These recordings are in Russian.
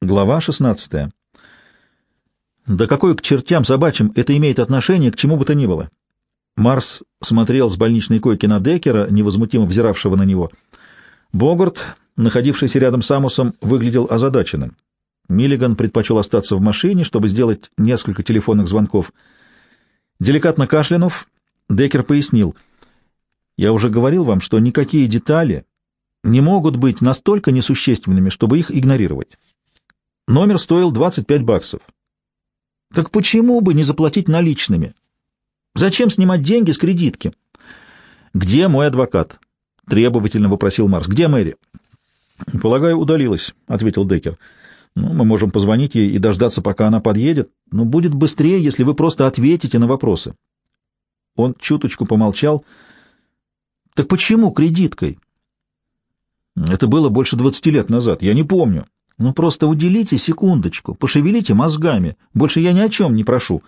Глава 16. Да какой к чертям собачьим это имеет отношение к чему бы то ни было? Марс смотрел с больничной койки на Деккера, невозмутимо взиравшего на него. Богарт, находившийся рядом с Амусом, выглядел озадаченным. Миллиган предпочел остаться в машине, чтобы сделать несколько телефонных звонков. Деликатно кашлянув, Деккер пояснил. «Я уже говорил вам, что никакие детали не могут быть настолько несущественными, чтобы их игнорировать. Номер стоил 25 баксов. Так почему бы не заплатить наличными? Зачем снимать деньги с кредитки? Где мой адвокат? Требовательно вопросил Марс. Где Мэри? Полагаю, удалилась, ответил Деккер. Ну, мы можем позвонить ей и дождаться, пока она подъедет, но будет быстрее, если вы просто ответите на вопросы. Он чуточку помолчал. Так почему кредиткой? Это было больше двадцати лет назад, я не помню. Ну, просто уделите секундочку, пошевелите мозгами. Больше я ни о чем не прошу.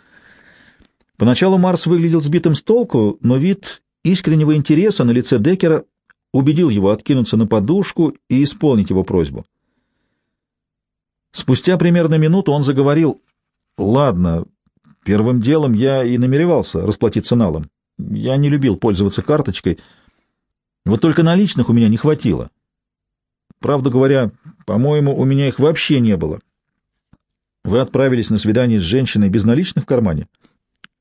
Поначалу Марс выглядел сбитым с толку, но вид искреннего интереса на лице Деккера убедил его откинуться на подушку и исполнить его просьбу. Спустя примерно минуту он заговорил. «Ладно, первым делом я и намеревался расплатиться налом. Я не любил пользоваться карточкой. Вот только наличных у меня не хватило. Правду говоря, по-моему, у меня их вообще не было. Вы отправились на свидание с женщиной без наличных в кармане?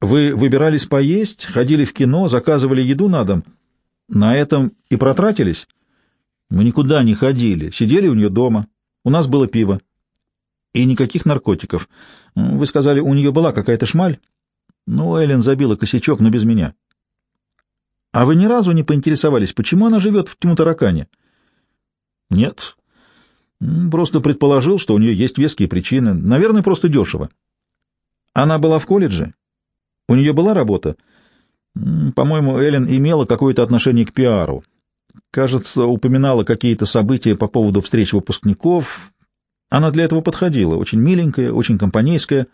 Вы выбирались поесть, ходили в кино, заказывали еду на дом. На этом и протратились? Мы никуда не ходили, сидели у нее дома. У нас было пиво. И никаких наркотиков. Вы сказали, у нее была какая-то шмаль? Ну, Эллен забила косячок, но без меня. А вы ни разу не поинтересовались, почему она живет в Тимутаракане? — нет. Просто предположил, что у нее есть веские причины. Наверное, просто дешево. Она была в колледже? У нее была работа? По-моему, Эллен имела какое-то отношение к пиару. Кажется, упоминала какие-то события по поводу встреч выпускников. Она для этого подходила. Очень миленькая, очень компанейская.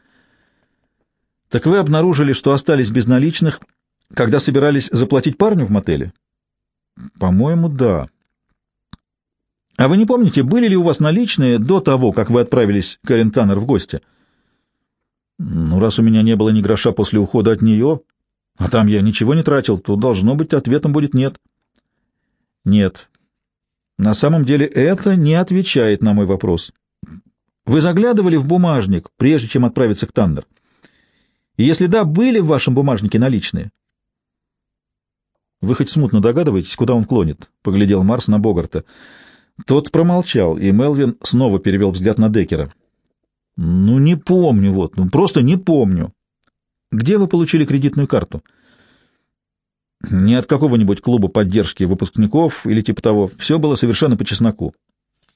Так вы обнаружили, что остались без наличных, когда собирались заплатить парню в мотеле? По-моему, да. А вы не помните, были ли у вас наличные до того, как вы отправились к Эрин Таннер в гости? Ну, раз у меня не было ни гроша после ухода от нее, а там я ничего не тратил, то, должно быть, ответом будет нет. Нет. На самом деле это не отвечает на мой вопрос. Вы заглядывали в бумажник, прежде чем отправиться к Таннер? И если да, были в вашем бумажнике наличные? Вы хоть смутно догадываетесь, куда он клонит? — поглядел Марс на Богарта. — тот промолчал, и Мелвин снова перевел взгляд на Деккера. «Ну, не помню, вот, ну, просто не помню. Где вы получили кредитную карту?» «Не от какого-нибудь клуба поддержки выпускников или типа того. Все было совершенно по чесноку.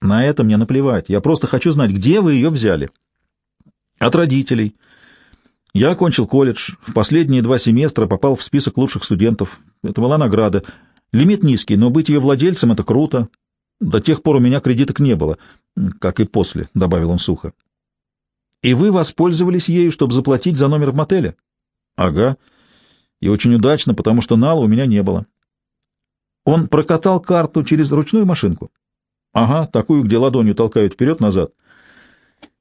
На это мне наплевать. Я просто хочу знать, где вы ее взяли». «От родителей». Я окончил колледж, в последние два семестра попал в список лучших студентов. Это была награда. Лимит низкий, но быть ее владельцем — это круто. До тех пор у меня кредиток не было, как и после, — добавил он сухо. — И вы воспользовались ею, чтобы заплатить за номер в мотеле? — Ага. И очень удачно, потому что нала у меня не было. Он прокатал карту через ручную машинку. — Ага, такую, где ладонью толкают вперед-назад.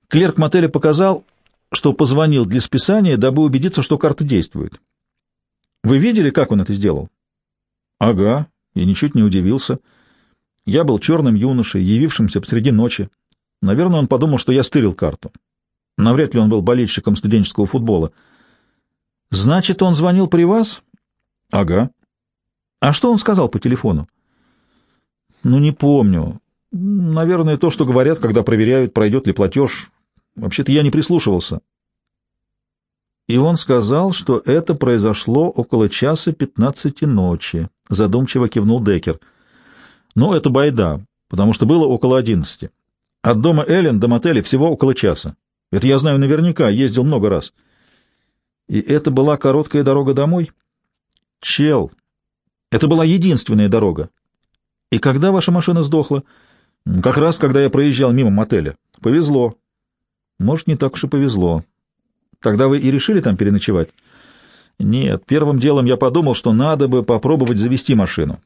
Клерк мотеля показал, что позвонил для списания, дабы убедиться, что карта действует. Вы видели, как он это сделал? — Ага, и ничуть не удивился. — я был черным юношей, явившимся посреди ночи. Наверное, он подумал, что я стырил карту. Навряд ли он был болельщиком студенческого футбола. Значит, он звонил при вас? Ага. А что он сказал по телефону? Ну, не помню. Наверное, то, что говорят, когда проверяют, пройдет ли платеж. Вообще-то я не прислушивался. И он сказал, что это произошло около часа пятнадцати ночи. Задумчиво кивнул Деккер. — но это байда, потому что было около одиннадцати. От дома Эллен до мотеля всего около часа. Это я знаю наверняка, ездил много раз. И это была короткая дорога домой? Чел, это была единственная дорога. И когда ваша машина сдохла? Как раз, когда я проезжал мимо мотеля. Повезло. Может, не так уж и повезло. Тогда вы и решили там переночевать? Нет, первым делом я подумал, что надо бы попробовать завести машину.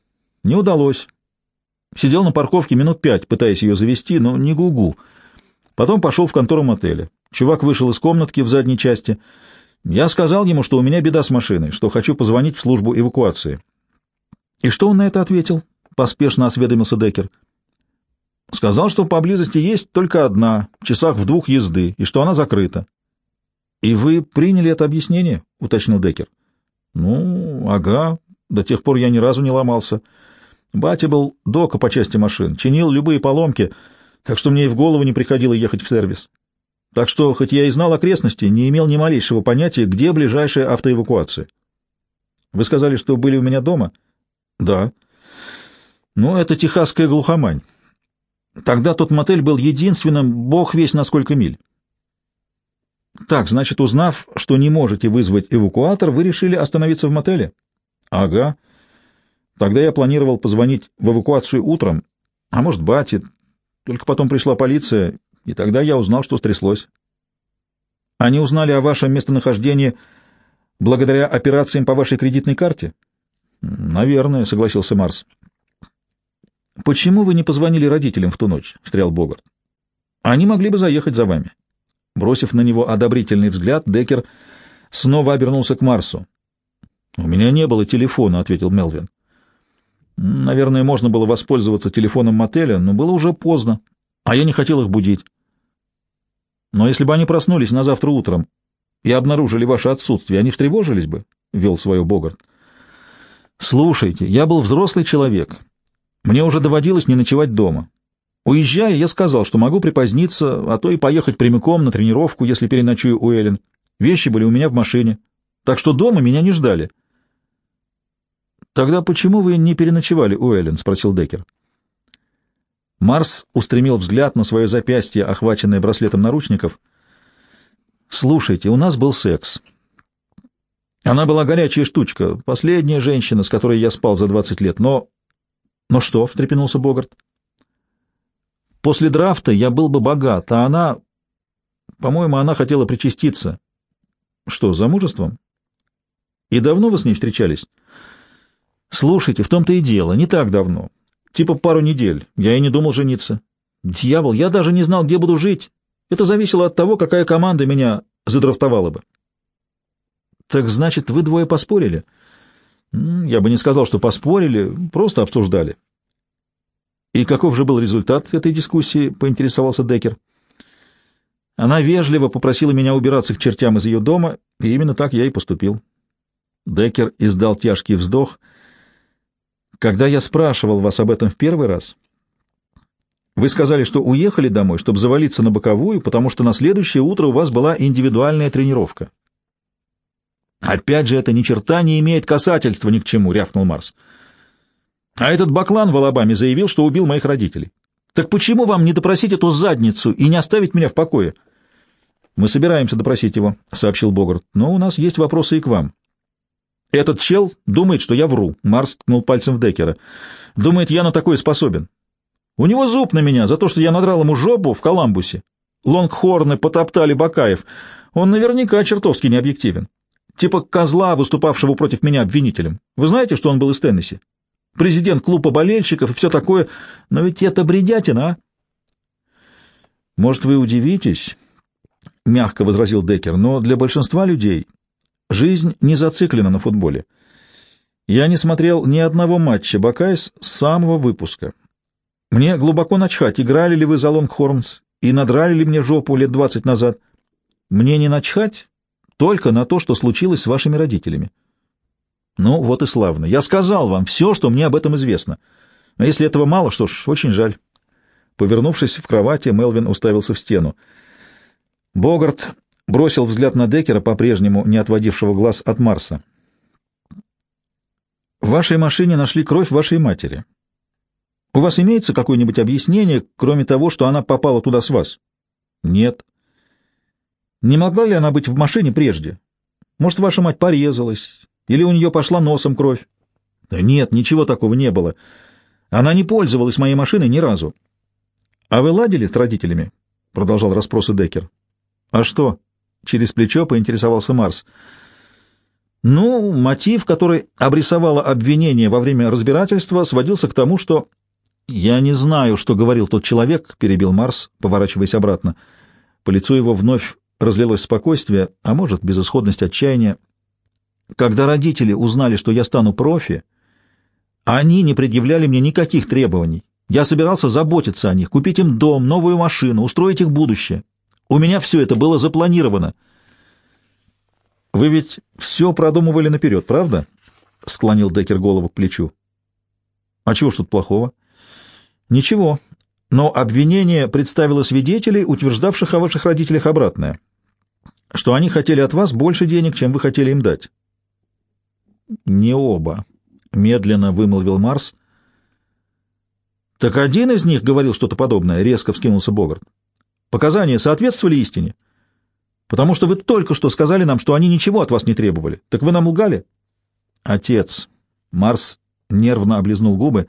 Не удалось. Сидел на парковке минут пять, пытаясь ее завести, но не гугу. Потом пошел в контору мотеля. Чувак вышел из комнатки в задней части. Я сказал ему, что у меня беда с машиной, что хочу позвонить в службу эвакуации. — И что он на это ответил? — поспешно осведомился Деккер. — Сказал, что поблизости есть только одна, в часах в двух езды, и что она закрыта. — И вы приняли это объяснение? — уточнил Деккер. — Ну, ага, до тех пор я ни разу не ломался. Батя был дока по части машин, чинил любые поломки, так что мне и в голову не приходило ехать в сервис. Так что, хоть я и знал окрестности, не имел ни малейшего понятия, где ближайшая автоэвакуация. Вы сказали, что были у меня дома? Да. Ну, это техасская глухомань. Тогда тот мотель был единственным, бог весь на сколько миль. Так, значит, узнав, что не можете вызвать эвакуатор, вы решили остановиться в мотеле? Ага. Тогда я планировал позвонить в эвакуацию утром, а может, бате. Только потом пришла полиция, и тогда я узнал, что стряслось. Они узнали о вашем местонахождении благодаря операциям по вашей кредитной карте? Наверное, согласился Марс. Почему вы не позвонили родителям в ту ночь? встрял Богарт. Они могли бы заехать за вами. Бросив на него одобрительный взгляд, Декер снова обернулся к Марсу. У меня не было телефона, ответил Мелвин. Наверное, можно было воспользоваться телефоном мотеля, но было уже поздно, а я не хотел их будить. Но если бы они проснулись на завтра утром и обнаружили ваше отсутствие, они встревожились бы, — вел свое Богарт. Слушайте, я был взрослый человек. Мне уже доводилось не ночевать дома. Уезжая, я сказал, что могу припоздниться, а то и поехать прямиком на тренировку, если переночую у Эллен. Вещи были у меня в машине, так что дома меня не ждали. — Тогда почему вы не переночевали у Эллен? — спросил Деккер. Марс устремил взгляд на свое запястье, охваченное браслетом наручников. «Слушайте, у нас был секс. Она была горячая штучка, последняя женщина, с которой я спал за двадцать лет, но...» «Но что?» — встрепенулся Богарт. «После драфта я был бы богат, а она... По-моему, она хотела причаститься». «Что, замужеством?» «И давно вы с ней встречались?» «Слушайте, в том-то и дело, не так давно. Типа пару недель. Я и не думал жениться. Дьявол, я даже не знал, где буду жить. Это зависело от того, какая команда меня задрафтовала бы. Так значит, вы двое поспорили? Я бы не сказал, что поспорили, просто обсуждали. И каков же был результат этой дискуссии, поинтересовался Деккер. Она вежливо попросила меня убираться к чертям из ее дома, и именно так я и поступил. Деккер издал тяжкий вздох — когда я спрашивал вас об этом в первый раз, вы сказали, что уехали домой, чтобы завалиться на боковую, потому что на следующее утро у вас была индивидуальная тренировка. Опять же, это ни черта не имеет касательства ни к чему, рявкнул Марс. А этот баклан в Алабаме заявил, что убил моих родителей. Так почему вам не допросить эту задницу и не оставить меня в покое? Мы собираемся допросить его, сообщил Богарт, но у нас есть вопросы и к вам. Этот чел думает, что я вру. Марс ткнул пальцем в Деккера. Думает, я на такое способен. У него зуб на меня за то, что я надрал ему жопу в Коламбусе. Лонгхорны потоптали Бакаев. Он наверняка чертовски необъективен. Типа козла, выступавшего против меня обвинителем. Вы знаете, что он был из Теннесси? Президент клуба болельщиков и все такое. Но ведь это бредятина, а? Может, вы удивитесь, — мягко возразил Деккер, — но для большинства людей Жизнь не зациклена на футболе. Я не смотрел ни одного матча Бакайс с самого выпуска. Мне глубоко начхать, играли ли вы за Лонгхормс и надрали ли мне жопу лет двадцать назад. Мне не начхать только на то, что случилось с вашими родителями. Ну, вот и славно. Я сказал вам все, что мне об этом известно. А если этого мало, что ж, очень жаль. Повернувшись в кровати, Мелвин уставился в стену. Богарт бросил взгляд на Деккера, по-прежнему не отводившего глаз от Марса. «В вашей машине нашли кровь вашей матери. У вас имеется какое-нибудь объяснение, кроме того, что она попала туда с вас?» «Нет». «Не могла ли она быть в машине прежде? Может, ваша мать порезалась, или у нее пошла носом кровь?» «Да нет, ничего такого не было. Она не пользовалась моей машиной ни разу». «А вы ладили с родителями?» — продолжал расспросы Деккер. «А что?» Через плечо поинтересовался Марс. Ну, мотив, который обрисовало обвинение во время разбирательства, сводился к тому, что Я не знаю, что говорил тот человек, — перебил Марс, поворачиваясь обратно. По лицу его вновь разлилось спокойствие, а может, безысходность отчаяния. Когда родители узнали, что я стану профи, они не предъявляли мне никаких требований. Я собирался заботиться о них, купить им дом, новую машину, устроить их будущее. У меня все это было запланировано. Вы ведь все продумывали наперед, правда? — склонил Деккер голову к плечу. — А чего ж тут плохого? — Ничего. Но обвинение представило свидетелей, утверждавших о ваших родителях обратное, что они хотели от вас больше денег, чем вы хотели им дать. — Не оба, — медленно вымолвил Марс. — Так один из них говорил что-то подобное, — резко вскинулся Богарт. — Показания соответствовали истине? — Потому что вы только что сказали нам, что они ничего от вас не требовали. Так вы нам лгали? — Отец. Марс нервно облизнул губы.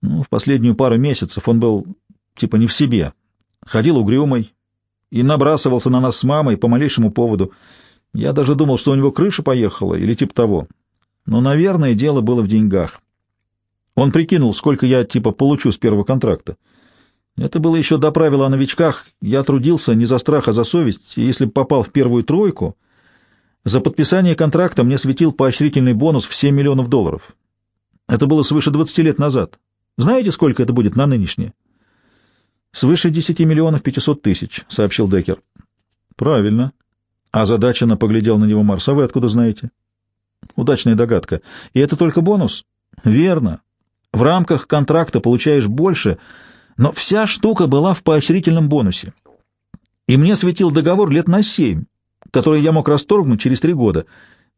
Ну, в последнюю пару месяцев он был типа не в себе. Ходил угрюмый и набрасывался на нас с мамой по малейшему поводу. Я даже думал, что у него крыша поехала или типа того. Но, наверное, дело было в деньгах. Он прикинул, сколько я, типа, получу с первого контракта. Это было еще до правила о новичках. Я трудился не за страх, а за совесть, и если попал в первую тройку, за подписание контракта мне светил поощрительный бонус в 7 миллионов долларов. Это было свыше 20 лет назад. Знаете, сколько это будет на нынешнее? Свыше 10 миллионов 500 тысяч, сообщил Деккер. Правильно. А задача поглядел на него Марс. А вы откуда знаете? Удачная догадка. И это только бонус? Верно. В рамках контракта получаешь больше, но вся штука была в поощрительном бонусе. И мне светил договор лет на семь, который я мог расторгнуть через три года.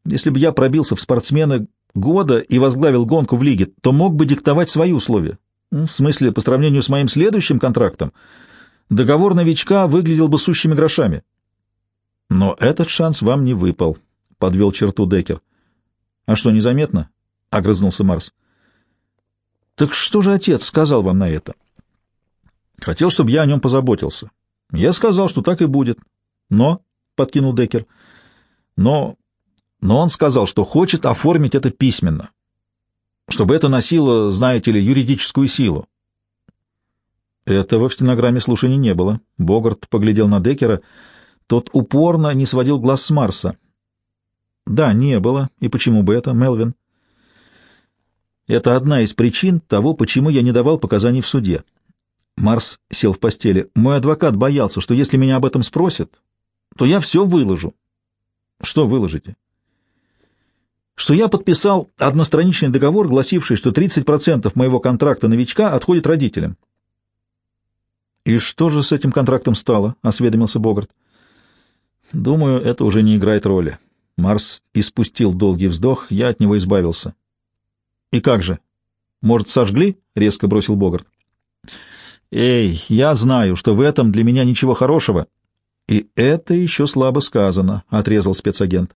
Если бы я пробился в спортсмены года и возглавил гонку в лиге, то мог бы диктовать свои условия. Ну, в смысле, по сравнению с моим следующим контрактом, договор новичка выглядел бы сущими грошами. Но этот шанс вам не выпал, — подвел черту Деккер. — А что, незаметно? — огрызнулся Марс. — Так что же отец сказал вам на это? — Хотел, чтобы я о нем позаботился. Я сказал, что так и будет. Но, — подкинул Деккер, — но... Но он сказал, что хочет оформить это письменно, чтобы это носило, знаете ли, юридическую силу. Этого в стенограмме слушаний не было. Богарт поглядел на Деккера. Тот упорно не сводил глаз с Марса. Да, не было. И почему бы это, Мелвин? Это одна из причин того, почему я не давал показаний в суде. Марс сел в постели. Мой адвокат боялся, что если меня об этом спросят, то я все выложу. Что выложите? Что я подписал одностраничный договор, гласивший, что 30% моего контракта новичка отходит родителям. «И что же с этим контрактом стало?» — осведомился Богарт. «Думаю, это уже не играет роли. Марс испустил долгий вздох, я от него избавился. «И как же? Может, сожгли?» — резко бросил Богарт. «Эй, я знаю, что в этом для меня ничего хорошего». «И это еще слабо сказано», — отрезал спецагент.